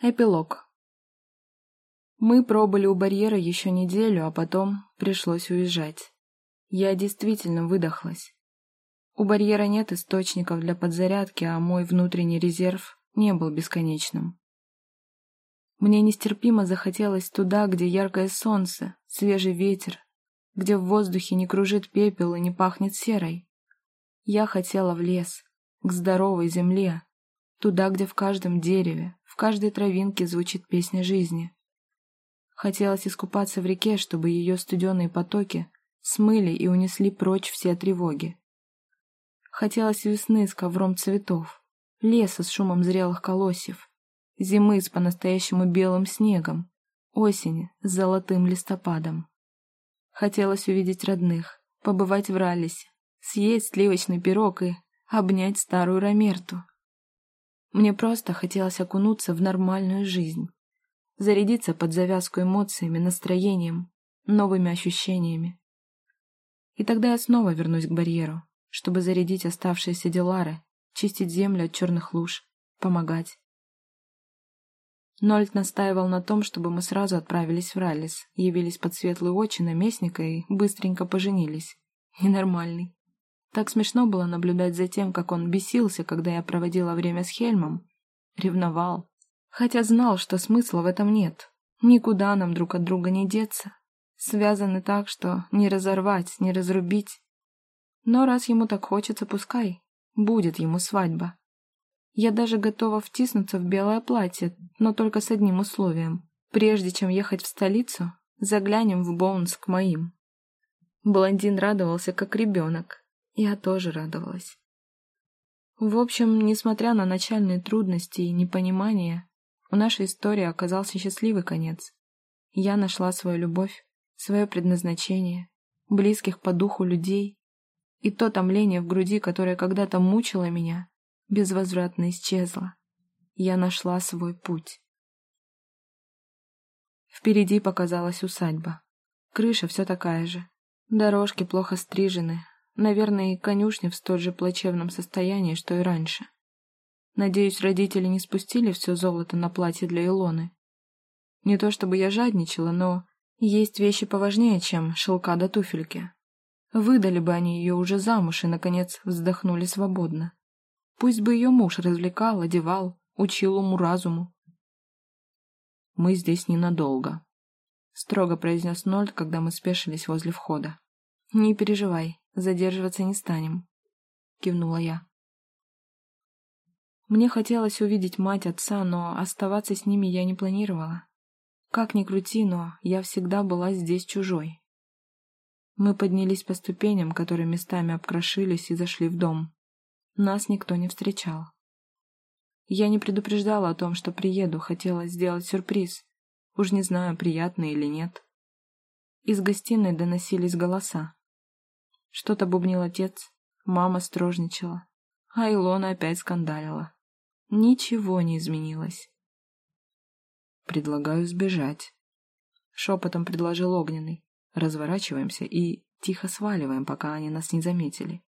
Эпилог. Мы пробыли у барьера еще неделю, а потом пришлось уезжать. Я действительно выдохлась. У барьера нет источников для подзарядки, а мой внутренний резерв не был бесконечным. Мне нестерпимо захотелось туда, где яркое солнце, свежий ветер, где в воздухе не кружит пепел и не пахнет серой. Я хотела в лес, к здоровой земле, туда, где в каждом дереве, каждой травинке звучит песня жизни. Хотелось искупаться в реке, чтобы ее студеные потоки смыли и унесли прочь все тревоги. Хотелось весны с ковром цветов, леса с шумом зрелых колосьев, зимы с по-настоящему белым снегом, осени с золотым листопадом. Хотелось увидеть родных, побывать в Раллисе, съесть сливочный пирог и обнять старую Ромерту. Мне просто хотелось окунуться в нормальную жизнь, зарядиться под завязку эмоциями, настроением, новыми ощущениями. И тогда я снова вернусь к барьеру, чтобы зарядить оставшиеся делары, чистить землю от черных луж, помогать. Нольд настаивал на том, чтобы мы сразу отправились в Раллис, явились под светлые очи наместника и быстренько поженились. Ненормальный. Так смешно было наблюдать за тем, как он бесился, когда я проводила время с Хельмом. Ревновал. Хотя знал, что смысла в этом нет. Никуда нам друг от друга не деться. Связаны так, что не разорвать, не разрубить. Но раз ему так хочется, пускай. Будет ему свадьба. Я даже готова втиснуться в белое платье, но только с одним условием. Прежде чем ехать в столицу, заглянем в Боунс к моим. Блондин радовался, как ребенок. Я тоже радовалась. В общем, несмотря на начальные трудности и непонимание, у нашей истории оказался счастливый конец. Я нашла свою любовь, свое предназначение, близких по духу людей, и то томление в груди, которое когда-то мучило меня, безвозвратно исчезло. Я нашла свой путь. Впереди показалась усадьба. Крыша все такая же. Дорожки плохо стрижены, Наверное, и конюшня в столь же плачевном состоянии, что и раньше. Надеюсь, родители не спустили все золото на платье для Илоны. Не то чтобы я жадничала, но есть вещи поважнее, чем шелка до туфельки. Выдали бы они ее уже замуж и, наконец, вздохнули свободно. Пусть бы ее муж развлекал, одевал, учил уму-разуму. «Мы здесь ненадолго», — строго произнес Нольд, когда мы спешились возле входа. «Не переживай, Задерживаться не станем», — кивнула я. Мне хотелось увидеть мать отца, но оставаться с ними я не планировала. Как ни крути, но я всегда была здесь чужой. Мы поднялись по ступеням, которые местами обкрошились, и зашли в дом. Нас никто не встречал. Я не предупреждала о том, что приеду, хотела сделать сюрприз. Уж не знаю, приятный или нет. Из гостиной доносились голоса. Что-то бубнил отец, мама строжничала, а Илона опять скандалила. Ничего не изменилось. «Предлагаю сбежать», — шепотом предложил Огненный. «Разворачиваемся и тихо сваливаем, пока они нас не заметили».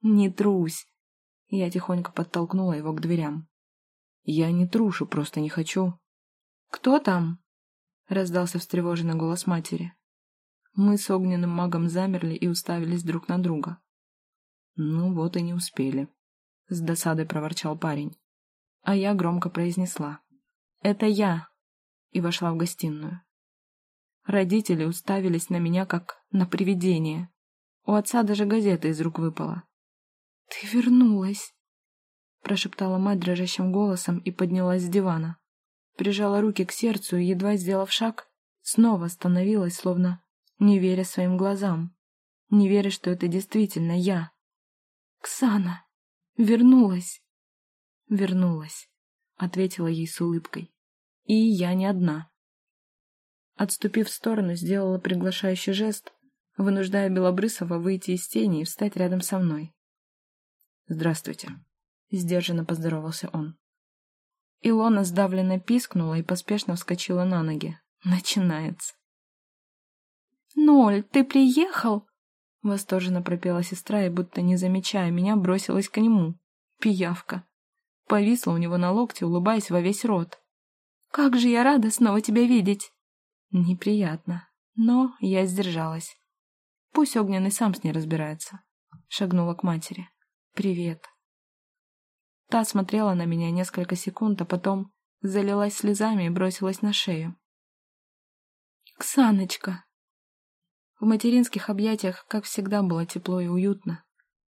«Не трусь!» Я тихонько подтолкнула его к дверям. «Я не трушу, просто не хочу». «Кто там?» — раздался встревоженный голос матери. Мы с огненным магом замерли и уставились друг на друга. «Ну вот и не успели», — с досадой проворчал парень. А я громко произнесла. «Это я!» и вошла в гостиную. Родители уставились на меня, как на привидение. У отца даже газета из рук выпала. «Ты вернулась!» прошептала мать дрожащим голосом и поднялась с дивана. Прижала руки к сердцу и, едва сделав шаг, снова остановилась, словно не веря своим глазам, не веря, что это действительно я. «Ксана! Вернулась!» «Вернулась», — ответила ей с улыбкой. «И я не одна». Отступив в сторону, сделала приглашающий жест, вынуждая Белобрысова выйти из тени и встать рядом со мной. «Здравствуйте», — сдержанно поздоровался он. Илона сдавленно пискнула и поспешно вскочила на ноги. Начинается. «Ноль, ты приехал?» Восторженно пропела сестра и, будто не замечая меня, бросилась к нему. Пиявка. Повисла у него на локте, улыбаясь во весь рот. Как же я рада снова тебя видеть!» Неприятно, но я сдержалась. Пусть Огненный сам с ней разбирается. Шагнула к матери. «Привет». Та смотрела на меня несколько секунд, а потом залилась слезами и бросилась на шею. «Ксаночка!» В материнских объятиях, как всегда, было тепло и уютно.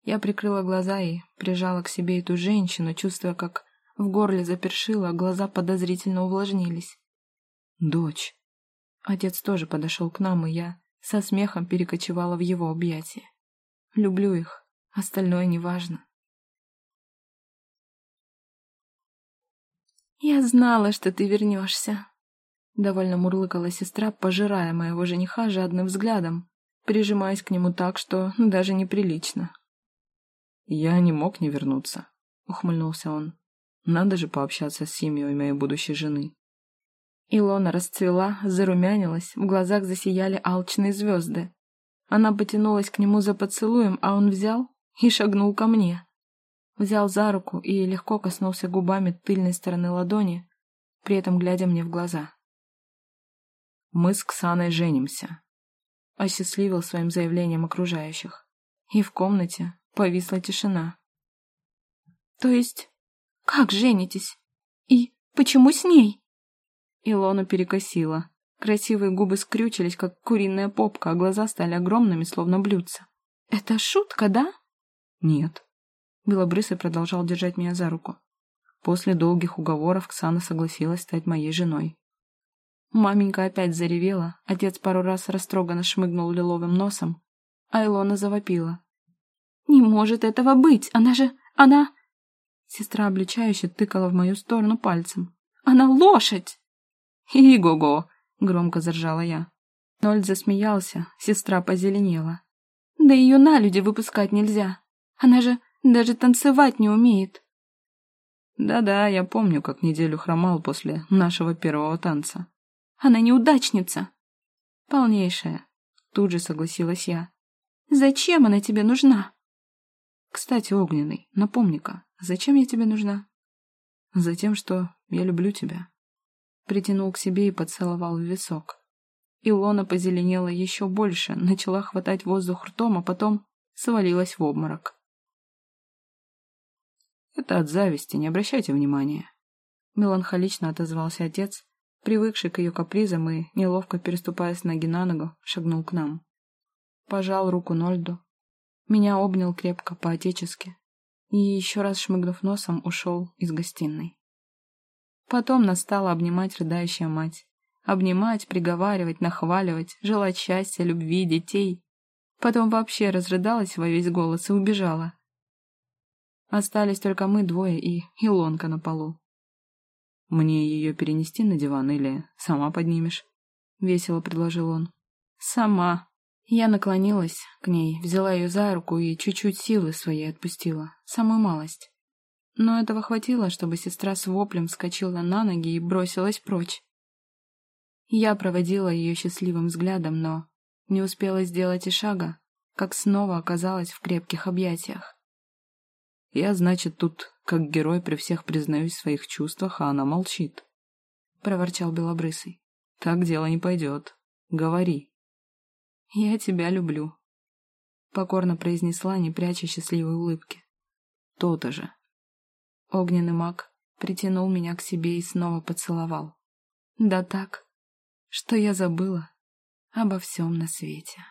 Я прикрыла глаза и прижала к себе эту женщину, чувствуя, как в горле запершило, а глаза подозрительно увлажнились. «Дочь!» Отец тоже подошел к нам, и я со смехом перекочевала в его объятия. Люблю их, остальное неважно. «Я знала, что ты вернешься», — довольно мурлыкала сестра, пожирая моего жениха жадным взглядом, прижимаясь к нему так, что даже неприлично. «Я не мог не вернуться», — ухмыльнулся он. «Надо же пообщаться с семьей моей будущей жены». Илона расцвела, зарумянилась, в глазах засияли алчные звезды. Она потянулась к нему за поцелуем, а он взял и шагнул ко мне. Взял за руку и легко коснулся губами тыльной стороны ладони, при этом глядя мне в глаза. «Мы с Ксаной женимся», — осчастливил своим заявлением окружающих. И в комнате повисла тишина. «То есть, как женитесь? И почему с ней?» Илону перекосила. Красивые губы скрючились, как куриная попка, а глаза стали огромными, словно блюдца. «Это шутка, да?» «Нет». Белобрысый продолжал держать меня за руку. После долгих уговоров Ксана согласилась стать моей женой. Маменька опять заревела, отец пару раз растроганно шмыгнул лиловым носом, а Илона завопила. «Не может этого быть! Она же... она...» Сестра обличающе тыкала в мою сторону пальцем. «Она лошадь!» «И-го-го!» — громко заржала я. Нольд засмеялся, сестра позеленела. «Да ее на люди выпускать нельзя. Она же даже танцевать не умеет». «Да-да, я помню, как неделю хромал после нашего первого танца». «Она неудачница». «Полнейшая», — тут же согласилась я. «Зачем она тебе нужна?» «Кстати, Огненный, напомни-ка, зачем я тебе нужна?» «Затем, что я люблю тебя» притянул к себе и поцеловал в висок. Илона позеленела еще больше, начала хватать воздух ртом, а потом свалилась в обморок. «Это от зависти, не обращайте внимания», — меланхолично отозвался отец, привыкший к ее капризам и, неловко переступая с ноги на ногу, шагнул к нам. Пожал руку Нольду. Меня обнял крепко, по-отечески. И, еще раз шмыгнув носом, ушел из гостиной. Потом настала обнимать рыдающая мать. Обнимать, приговаривать, нахваливать, желать счастья, любви, детей. Потом вообще разрыдалась во весь голос и убежала. Остались только мы двое и Илонка на полу. «Мне ее перенести на диван или сама поднимешь?» — весело предложил он. «Сама». Я наклонилась к ней, взяла ее за руку и чуть-чуть силы своей отпустила, самую малость. Но этого хватило, чтобы сестра с воплем вскочила на ноги и бросилась прочь. Я проводила ее счастливым взглядом, но не успела сделать и шага, как снова оказалась в крепких объятиях. «Я, значит, тут, как герой, при всех признаюсь в своих чувствах, а она молчит», — проворчал Белобрысый. «Так дело не пойдет. Говори». «Я тебя люблю», — покорно произнесла, не пряча счастливой улыбки. «То-то же», Огненный маг притянул меня к себе и снова поцеловал. Да так, что я забыла обо всем на свете.